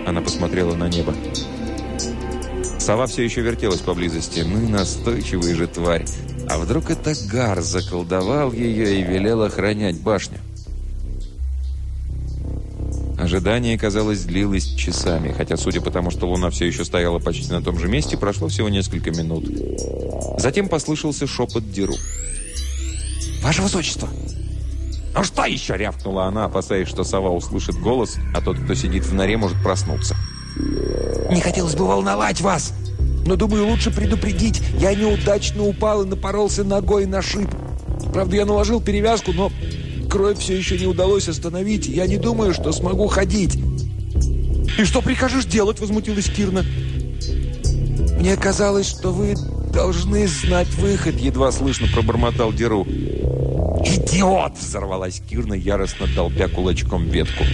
Она посмотрела на небо. Сова все еще вертелась поблизости. Ну и настойчивая же тварь. А вдруг это Гар заколдовал ее и велел охранять башню? Ожидание, казалось, длилось часами, хотя, судя по тому, что луна все еще стояла почти на том же месте, прошло всего несколько минут. Затем послышался шепот Диру. «Ваше Высочество!» «Ну что еще?» — рявкнула она, опасаясь, что сова услышит голос, а тот, кто сидит в норе, может проснуться. «Не хотелось бы волновать вас, но, думаю, лучше предупредить. Я неудачно упал и напоролся ногой на шип. Правда, я наложил перевязку, но кровь все еще не удалось остановить. Я не думаю, что смогу ходить». «И что прикажешь делать?» — возмутилась Кирна. «Мне казалось, что вы должны знать выход», — едва слышно пробормотал Деру. «Идиот!» — взорвалась Кирна, яростно долбя кулачком ветку.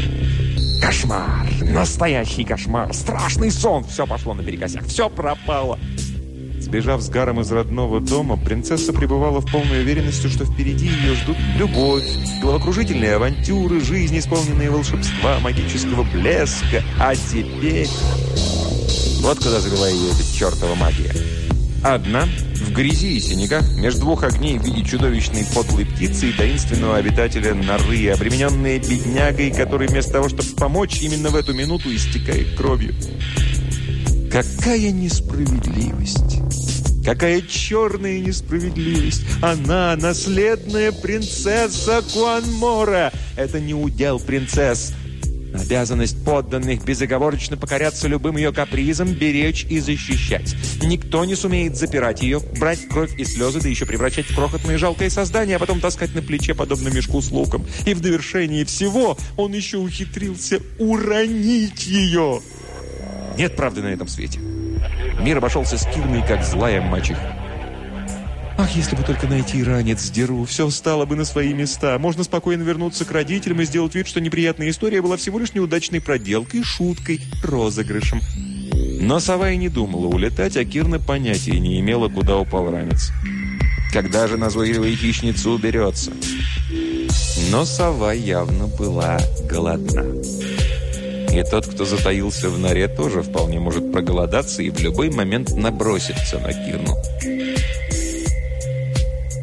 «Кошмар! Настоящий кошмар! Страшный сон! Все пошло наперекосяк! Все пропало!» Сбежав с Гаром из родного дома, принцесса пребывала в полной уверенности, что впереди ее ждут любовь, головокружительные авантюры, жизнь, исполненные волшебства, магического блеска. А теперь... Вот куда завела ее эта чертова магия. Одна, в грязи и синяках, между двух огней в виде чудовищной подлой птицы и таинственного обитателя норы, обремененная беднягой, который вместо того, чтобы помочь, именно в эту минуту истекает кровью. Какая несправедливость! Какая черная несправедливость! Она наследная принцесса Куанмора! Это не удел принцесс! Обязанность подданных безоговорочно покоряться любым ее капризам, беречь и защищать. Никто не сумеет запирать ее, брать кровь и слезы, да еще превращать в крохотное жалкое создание, а потом таскать на плече, подобно мешку с луком. И в довершении всего он еще ухитрился уронить ее. Нет правды на этом свете. Мир обошелся с Кирной, как злая мачеха. Ах, если бы только найти ранец Деру, все встало бы на свои места. Можно спокойно вернуться к родителям и сделать вид, что неприятная история была всего лишь неудачной проделкой, шуткой, розыгрышем. Но сова и не думала улетать, а Кирна понятия не имела, куда упал ранец. Когда же назойливая хищница уберется? Но сова явно была голодна. И тот, кто затаился в норе, тоже вполне может проголодаться и в любой момент наброситься на Кирну.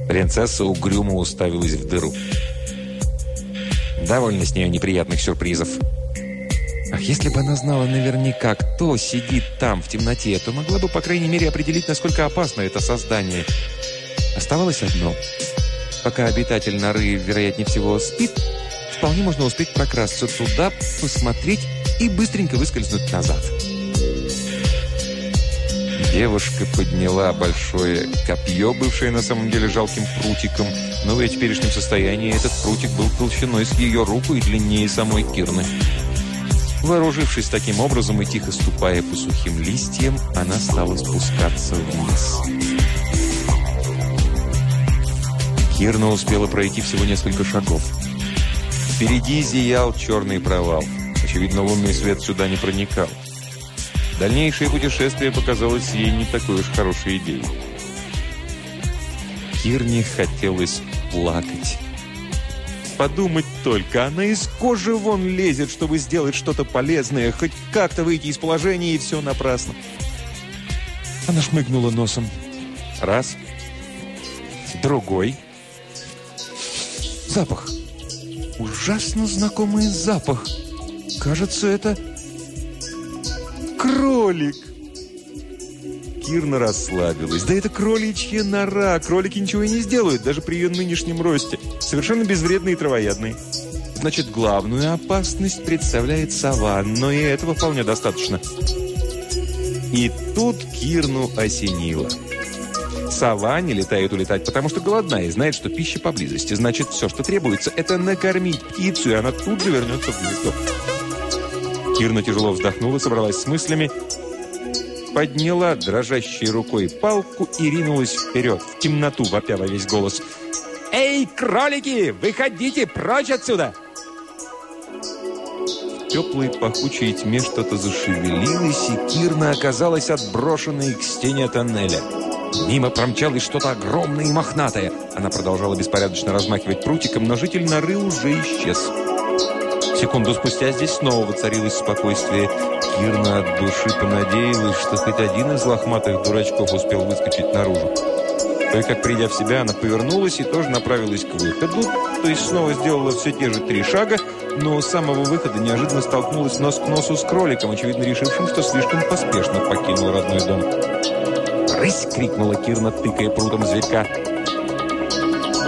Принцесса угрюмо уставилась в дыру. Довольно с нее неприятных сюрпризов. Ах, если бы она знала наверняка, кто сидит там в темноте, то могла бы, по крайней мере, определить, насколько опасно это создание. Оставалось одно. Пока обитатель норы, вероятнее всего, спит, вполне можно успеть прокрасться туда, посмотреть и быстренько выскользнуть назад. Девушка подняла большое копье, бывшее на самом деле жалким прутиком, но в ее теперешнем состоянии этот прутик был толщиной с ее руку и длиннее самой Кирны. Вооружившись таким образом и тихо ступая по сухим листьям, она стала спускаться вниз. Кирна успела пройти всего несколько шагов. Впереди зиял черный провал. Очевидно, лунный свет сюда не проникал. Дальнейшее путешествие показалось ей не такой уж хорошей идеей. Кирне хотелось плакать. Подумать только, она из кожи вон лезет, чтобы сделать что-то полезное, хоть как-то выйти из положения, и все напрасно. Она шмыгнула носом. Раз. Другой. Запах. Ужасно знакомый запах. Кажется, это кролик. Кирна расслабилась. Да это кроличья нора. Кролики ничего и не сделают, даже при ее нынешнем росте. Совершенно безвредные и травоядные. Значит, главную опасность представляет сова, но и этого вполне достаточно. И тут Кирну осенило. Сова не летает улетать, потому что голодна и знает, что пища поблизости. Значит, все, что требуется, это накормить птицу, и она тут же вернется в гнездо. Кирна тяжело вздохнула, собралась с мыслями подняла дрожащей рукой палку и ринулась вперед, в темноту, вопя во весь голос. «Эй, кролики, выходите прочь отсюда!» В теплой пахучей тьме что-то зашевелилось, и Кирна оказалась отброшенной к стене тоннеля. Мимо промчалось что-то огромное и мохнатое. Она продолжала беспорядочно размахивать прутиком, но житель норы уже исчез. Секунду спустя здесь снова воцарилось спокойствие. Кирна от души понадеялась, что хоть один из лохматых дурачков успел выскочить наружу. Только придя в себя, она повернулась и тоже направилась к выходу, то есть снова сделала все те же три шага, но у самого выхода неожиданно столкнулась нос к носу с кроликом, очевидно решившим, что слишком поспешно покинул родной дом. «Рысь!» — крикнула Кирна, тыкая прутом зверька.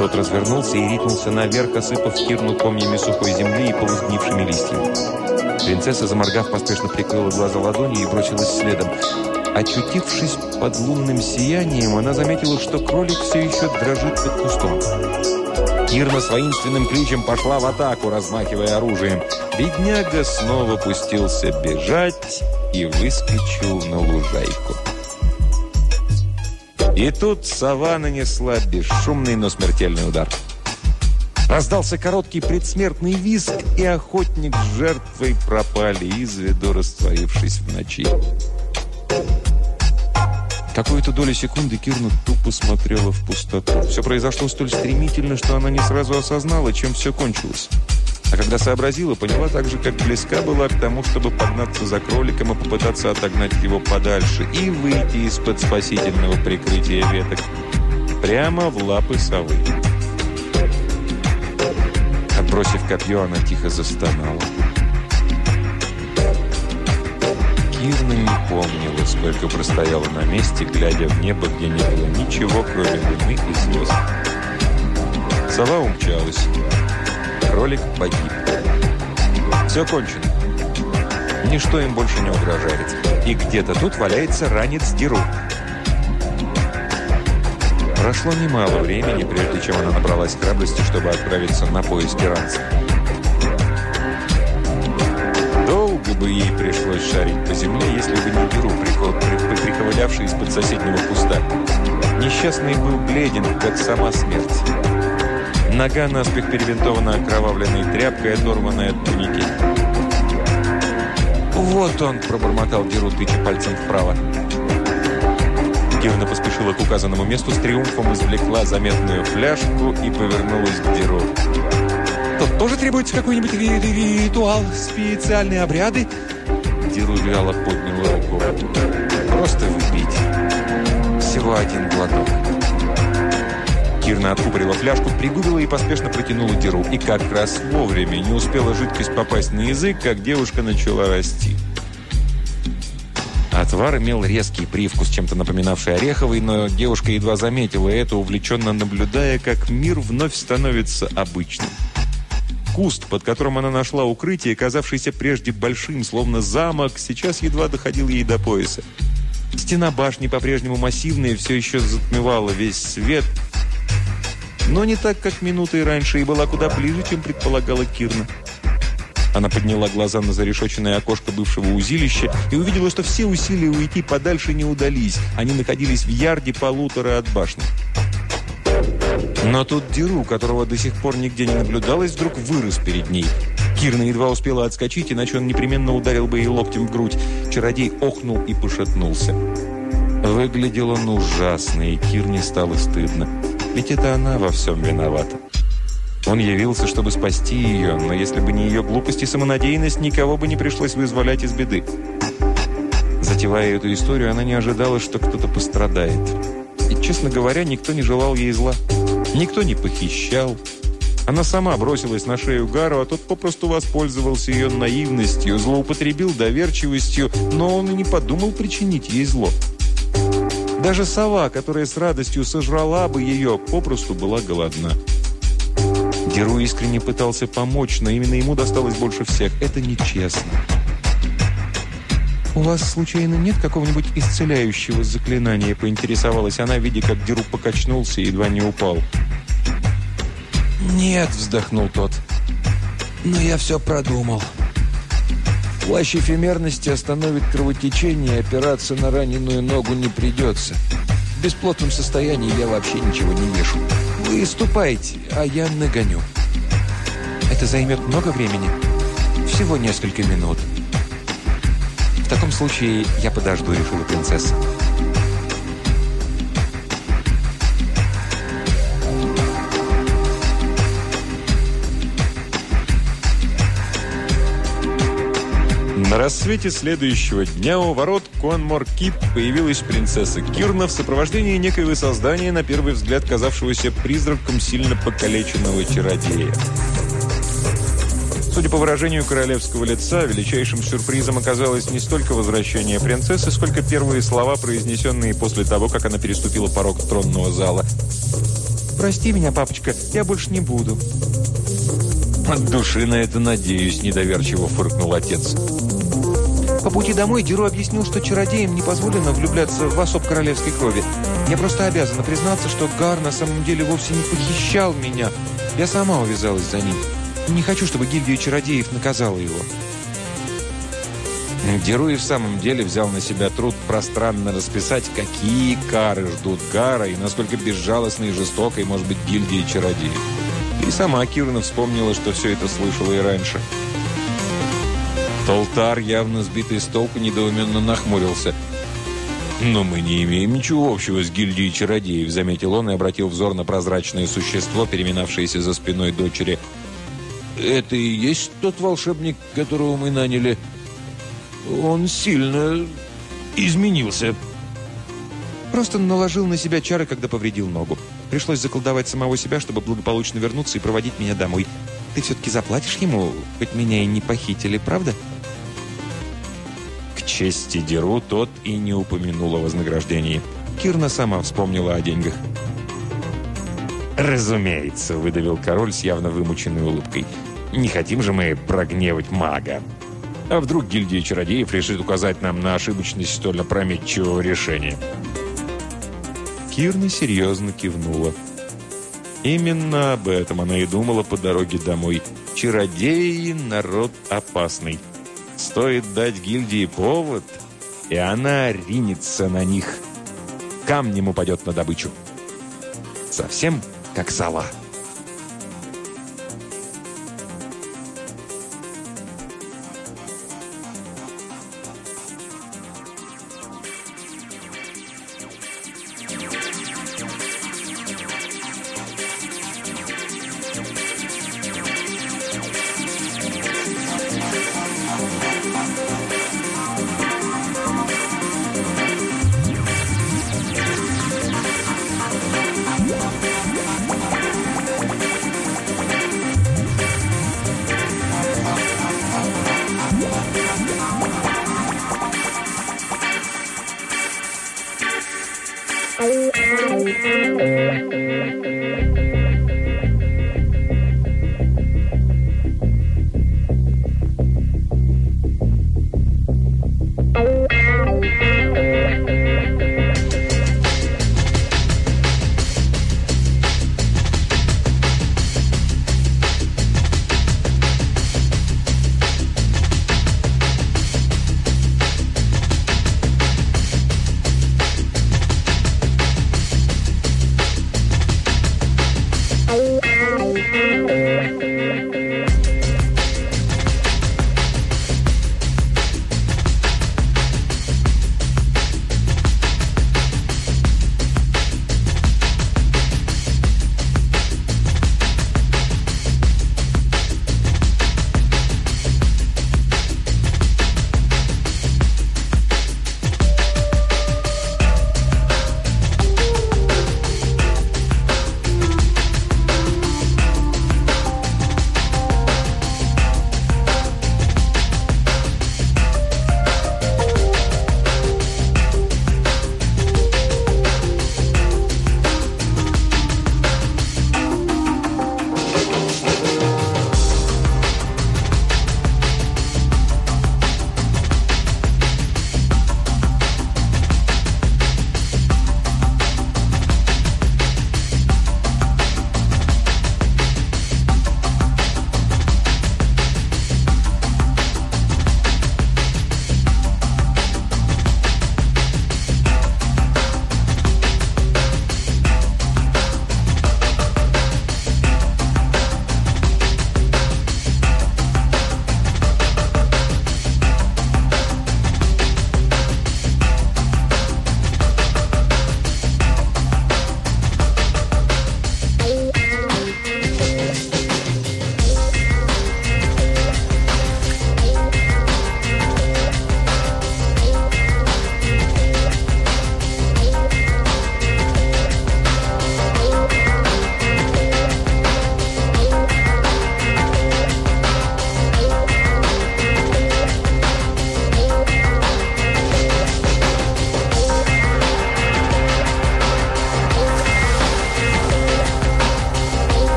Тот развернулся и ринулся наверх, осыпав Кирну комьями сухой земли и полузгнившими листьями. Принцесса, заморгав, поспешно прикрыла глаза ладонью и бросилась следом. Очутившись под лунным сиянием, она заметила, что кролик все еще дрожит под кустом. Кирна с воинственным кличем пошла в атаку, размахивая оружием. Бедняга снова пустился бежать и выскочил на лужайку. И тут сова нанесла бесшумный, но смертельный удар. Раздался короткий предсмертный визг, и охотник с жертвой пропали из виду, растворившись в ночи. Какую-то долю секунды Кирна тупо смотрела в пустоту. Все произошло столь стремительно, что она не сразу осознала, чем все кончилось. А когда сообразила, поняла так же, как близка была к тому, чтобы погнаться за кроликом и попытаться отогнать его подальше и выйти из-под спасительного прикрытия веток прямо в лапы совы. Отбросив копье, она тихо застонала. Кирна не помнила, сколько простояла на месте, глядя в небо, где не было ничего, кроме луны и звезд. Сова умчалась. Кролик погиб. Все кончено. Ничто им больше не угрожает. И где-то тут валяется ранец Диру. Прошло немало времени, прежде чем она набралась храбрости, чтобы отправиться на поиски ранца. Долго бы ей пришлось шарить по земле, если бы не Диру, приковылявший из-под соседнего куста. Несчастный был бледен, как сама смерть. Нога наспех перебинтована окровавленной тряпкой, оторванной от туники. «Вот он!» – пробормотал Деру, тыча пальцем вправо. Кирна поспешила к указанному месту, с триумфом извлекла заметную фляжку и повернулась к Деру. «Тут тоже требуется какой-нибудь ритуал, специальные обряды?» Деру вяло поднял руку. «Просто выпить. Всего один глоток». Кирна откупорила фляжку, пригубила и поспешно протянула Деру. И как раз вовремя не успела жидкость попасть на язык, как девушка начала расти. Отвар имел резкий привкус, чем-то напоминавший ореховый, но девушка едва заметила это, увлеченно наблюдая, как мир вновь становится обычным. Куст, под которым она нашла укрытие, казавшийся прежде большим, словно замок, сейчас едва доходил ей до пояса. Стена башни, по-прежнему массивная, все еще затмевала весь свет – но не так, как минуты раньше, и была куда ближе, чем предполагала Кирна. Она подняла глаза на зарешоченное окошко бывшего узилища и увидела, что все усилия уйти подальше не удались. Они находились в ярде полутора от башни. Но тут Диру, которого до сих пор нигде не наблюдалось, вдруг вырос перед ней. Кирна едва успела отскочить, иначе он непременно ударил бы ей локтем в грудь. Чародей охнул и пошатнулся. Выглядел он ужасно, и Кирне стало стыдно. Ведь это она во всем виновата. Он явился, чтобы спасти ее, но если бы не ее глупость и самонадеянность, никого бы не пришлось вызволять из беды. Затевая эту историю, она не ожидала, что кто-то пострадает. И, честно говоря, никто не желал ей зла. Никто не похищал. Она сама бросилась на шею Гару, а тот попросту воспользовался ее наивностью, злоупотребил доверчивостью, но он и не подумал причинить ей зло. Даже сова, которая с радостью сожрала бы ее, попросту была голодна. Деру искренне пытался помочь, но именно ему досталось больше всех. Это нечестно. «У вас, случайно, нет какого-нибудь исцеляющего заклинания?» поинтересовалась она, видя, как Деру покачнулся и едва не упал. «Нет», — вздохнул тот. «Но я все продумал. Плащ эфемерности остановит кровотечение, опираться на раненую ногу не придется. В бесплотном состоянии я вообще ничего не вешу. Вы ступайте, а я нагоню». «Это займет много времени?» «Всего несколько минут». «В таком случае я подожду», — решила принцесса. На рассвете следующего дня у ворот Конмор-Кип появилась принцесса Кирна в сопровождении некоего создания, на первый взгляд казавшегося призраком сильно покалеченного чародея. Судя по выражению королевского лица, величайшим сюрпризом оказалось не столько возвращение принцессы, сколько первые слова, произнесенные после того, как она переступила порог тронного зала. «Прости меня, папочка, я больше не буду». «От души на это надеюсь», – недоверчиво фыркнул отец. По пути домой Диру объяснил, что чародеям не позволено влюбляться в особ королевской крови. Я просто обязана признаться, что Гар на самом деле вовсе не похищал меня. Я сама увязалась за ним. Не хочу, чтобы гильдия чародеев наказала его. Деру и в самом деле взял на себя труд пространно расписать, какие кары ждут Гара и насколько безжалостной и жестокой может быть гильдия чародеев. И сама Кирна вспомнила, что все это слышала и раньше. Толтар, явно сбитый с толку, недоуменно нахмурился. «Но мы не имеем ничего общего с гильдией чародеев», заметил он и обратил взор на прозрачное существо, переминавшееся за спиной дочери – это и есть тот волшебник, которого мы наняли. Он сильно изменился. Просто наложил на себя чары, когда повредил ногу. Пришлось заколдовать самого себя, чтобы благополучно вернуться и проводить меня домой. Ты все-таки заплатишь ему, хоть меня и не похитили, правда? Чести Деру тот и не упомянул о вознаграждении. Кирна сама вспомнила о деньгах. «Разумеется», — выдавил король с явно вымученной улыбкой. Не хотим же мы прогневать мага. А вдруг гильдия чародеев решит указать нам на ошибочность столь опрометчивого решения? Кирна серьезно кивнула. Именно об этом она и думала по дороге домой. Чародеи – народ опасный. Стоит дать гильдии повод, и она ринется на них. Камнем упадет на добычу. Совсем как сова.